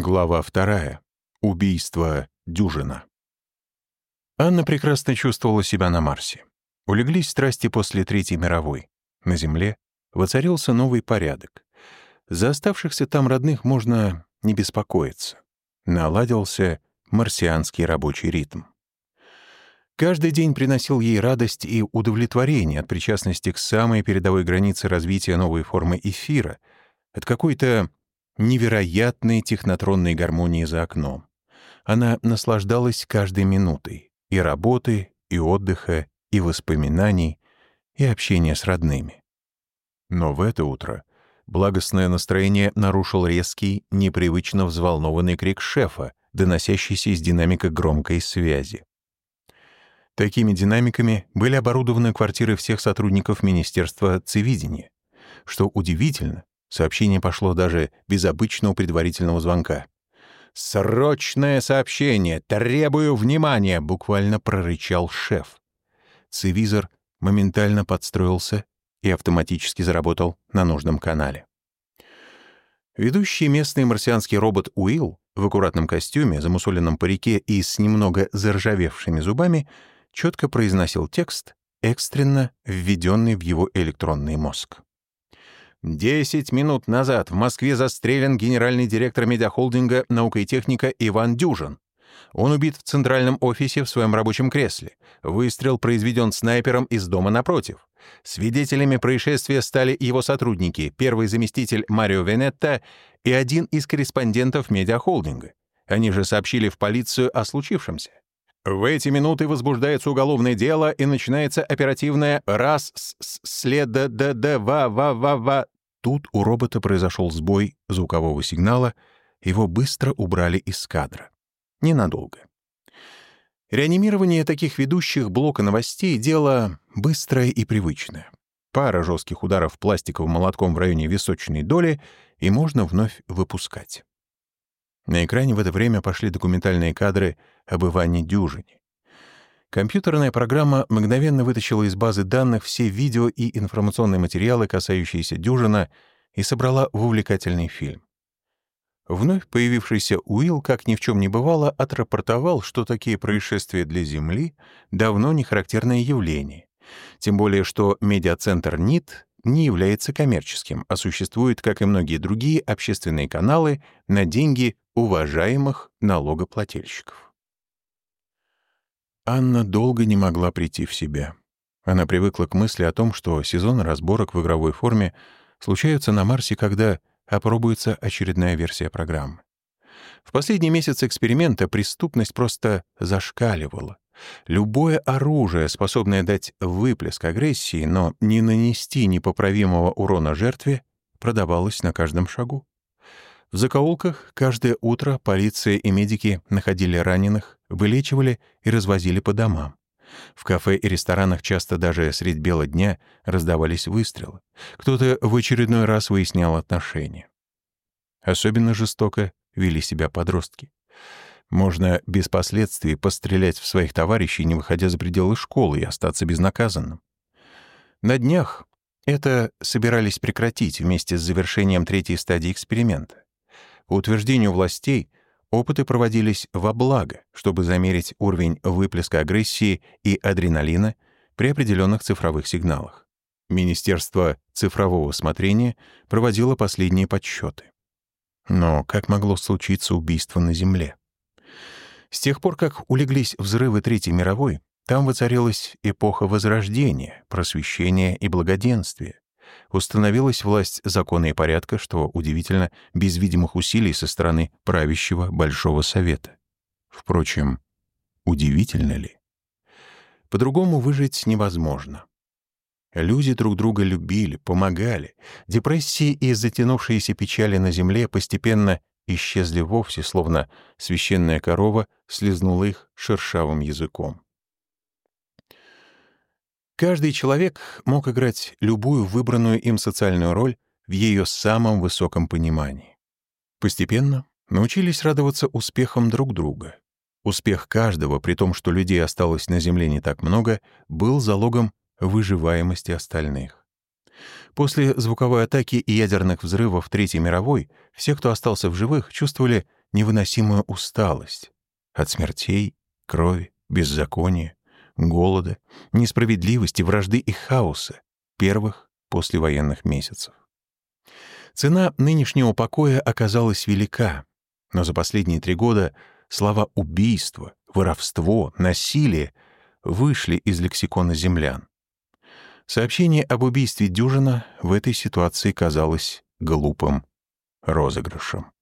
Глава вторая. Убийство Дюжина. Анна прекрасно чувствовала себя на Марсе. Улеглись страсти после Третьей мировой. На Земле воцарился новый порядок. За оставшихся там родных можно не беспокоиться. Наладился марсианский рабочий ритм. Каждый день приносил ей радость и удовлетворение от причастности к самой передовой границе развития новой формы эфира, от какой-то невероятной технотронной гармонии за окном. Она наслаждалась каждой минутой и работы, и отдыха, и воспоминаний, и общения с родными. Но в это утро благостное настроение нарушил резкий, непривычно взволнованный крик шефа, доносящийся из динамика громкой связи. Такими динамиками были оборудованы квартиры всех сотрудников Министерства цивидения. Что удивительно, Сообщение пошло даже без обычного предварительного звонка. «Срочное сообщение! Требую внимания!» — буквально прорычал шеф. Цивизор моментально подстроился и автоматически заработал на нужном канале. Ведущий местный марсианский робот Уилл в аккуратном костюме, замусоленном парике и с немного заржавевшими зубами четко произносил текст, экстренно введенный в его электронный мозг. Десять минут назад в Москве застрелен генеральный директор медиахолдинга «Наука и техника» Иван Дюжин. Он убит в центральном офисе в своем рабочем кресле. Выстрел произведен снайпером из дома напротив. Свидетелями происшествия стали его сотрудники, первый заместитель Марио Венетта и один из корреспондентов медиахолдинга. Они же сообщили в полицию о случившемся. В эти минуты возбуждается уголовное дело и начинается оперативное раз след д д д ва ва ва ва Тут у робота произошел сбой звукового сигнала, его быстро убрали из кадра. Ненадолго. Реанимирование таких ведущих блока новостей — дело быстрое и привычное. Пара жестких ударов пластиковым молотком в районе височной доли, и можно вновь выпускать. На экране в это время пошли документальные кадры об Иване Дюжине. Компьютерная программа мгновенно вытащила из базы данных все видео и информационные материалы, касающиеся Дюжина, и собрала в увлекательный фильм. Вновь появившийся Уилл, как ни в чем не бывало, отрапортовал, что такие происшествия для Земли давно не характерное явление. Тем более, что медиацентр НИТ не является коммерческим, а существует, как и многие другие общественные каналы, на деньги уважаемых налогоплательщиков. Анна долго не могла прийти в себя. Она привыкла к мысли о том, что сезон разборок в игровой форме случаются на Марсе, когда опробуется очередная версия программы. В последний месяц эксперимента преступность просто зашкаливала. Любое оружие, способное дать выплеск агрессии, но не нанести непоправимого урона жертве, продавалось на каждом шагу. В закоулках каждое утро полиция и медики находили раненых, вылечивали и развозили по домам. В кафе и ресторанах часто даже средь бела дня раздавались выстрелы. Кто-то в очередной раз выяснял отношения. Особенно жестоко вели себя подростки. Можно без последствий пострелять в своих товарищей, не выходя за пределы школы, и остаться безнаказанным. На днях это собирались прекратить вместе с завершением третьей стадии эксперимента. Утверждению властей, опыты проводились во благо, чтобы замерить уровень выплеска агрессии и адреналина при определенных цифровых сигналах. Министерство цифрового смотрения проводило последние подсчеты. Но как могло случиться убийство на Земле? С тех пор, как улеглись взрывы Третьей мировой, там воцарилась эпоха Возрождения, просвещения и благоденствия установилась власть закона и порядка, что удивительно, без видимых усилий со стороны правящего Большого Совета. Впрочем, удивительно ли? По-другому выжить невозможно. Люди друг друга любили, помогали. Депрессии и затянувшиеся печали на земле постепенно исчезли вовсе, словно священная корова слезнула их шершавым языком. Каждый человек мог играть любую выбранную им социальную роль в ее самом высоком понимании. Постепенно научились радоваться успехам друг друга. Успех каждого, при том, что людей осталось на Земле не так много, был залогом выживаемости остальных. После звуковой атаки и ядерных взрывов Третьей мировой все, кто остался в живых, чувствовали невыносимую усталость от смертей, крови, беззакония, голода, несправедливости, вражды и хаоса первых послевоенных месяцев. Цена нынешнего покоя оказалась велика, но за последние три года слова убийство, воровство, насилие вышли из лексикона землян. Сообщение об убийстве Дюжина в этой ситуации казалось глупым розыгрышем.